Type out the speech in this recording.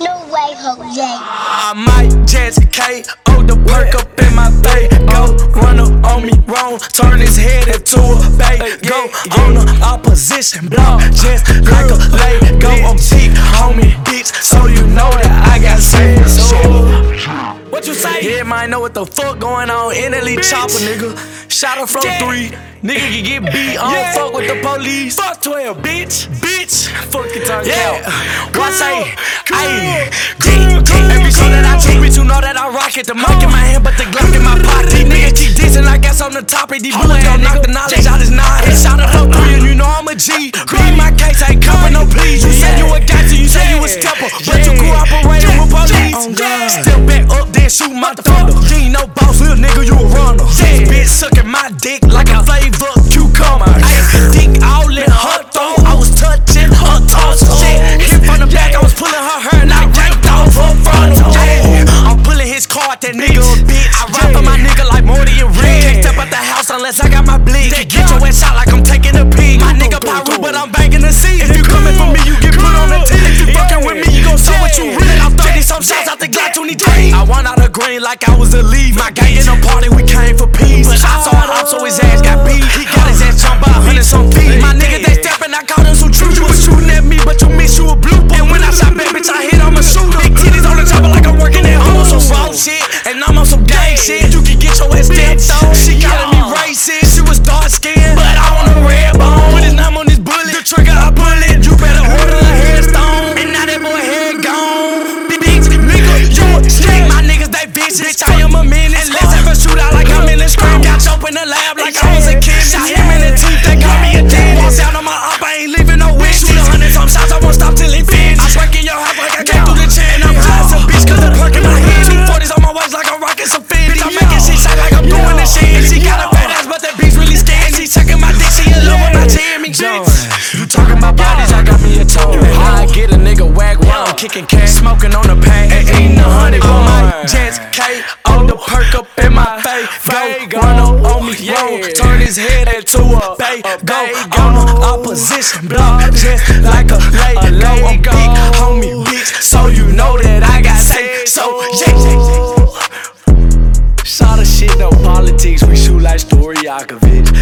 No way, Jose. I might just KO the perk up in my bay. Go run up on me wrong, turn his head into a bay. Go on the opposition block, just like a leg. Go on deep, homie, bitch, so you know that I got sense. What you say? Yeah, might know what the fuck going on. In elite chopper, nigga. Shot her from three. Nigga can get beat. I don't fuck with the police. Fuck 12, bitch. Bitch. Fuck your tongue yeah. What say? Ayy. Every song that I take, bitch, you know that I rock it. The mic in my hand, but the Glock in my pocket. These niggas keep dissing, I guess on the top of these bullets gon' knock the knowledge out his nine. It's her from three, and you know I'm a G. Beat my case, I ain't cover no please. You said you a gangster, you said you a stepper, but you cooperated with police. Still back up, then shoot my thunder. You ain't no boss, little nigga, you a runner. This bitch sucking my dick like a flavor out the house unless I got my blick. Get your ass shot like I'm taking a pee. My nigga Pyro, but I'm banging the seat. If you coming for me, you get put on the tee. If you fucking with me, you gon' show what you really. I'm 30 some shots out the Glock 23. I want out the green like I was a lead. My gang in the party, we came for peace. But I saw an op, so his ass got beat. He got his shit. You can get your ass stepped on. She calling me racist. She was dark skinned, but I want a red bone. Put his name on this bullet. The trigger, I pull it. You better order a headstone. And now that boy head gone. Bitch, nigga, you a snake. My niggas, they vicious. I am a menace. Let's have a shootout like I'm in the screen. Got choked in the lab kicking cash, smoking on the pad, and eating a hundred on my jets. K on the perk up in my face. Go run up on me, wrong, turn his head into a bay. Go on the opposition block, just like a lady. Go on beat, homie, bitch, so you know that I got say so. Yeah, yeah, yeah. Shot of shit, no politics. We shoot like Stojakovic.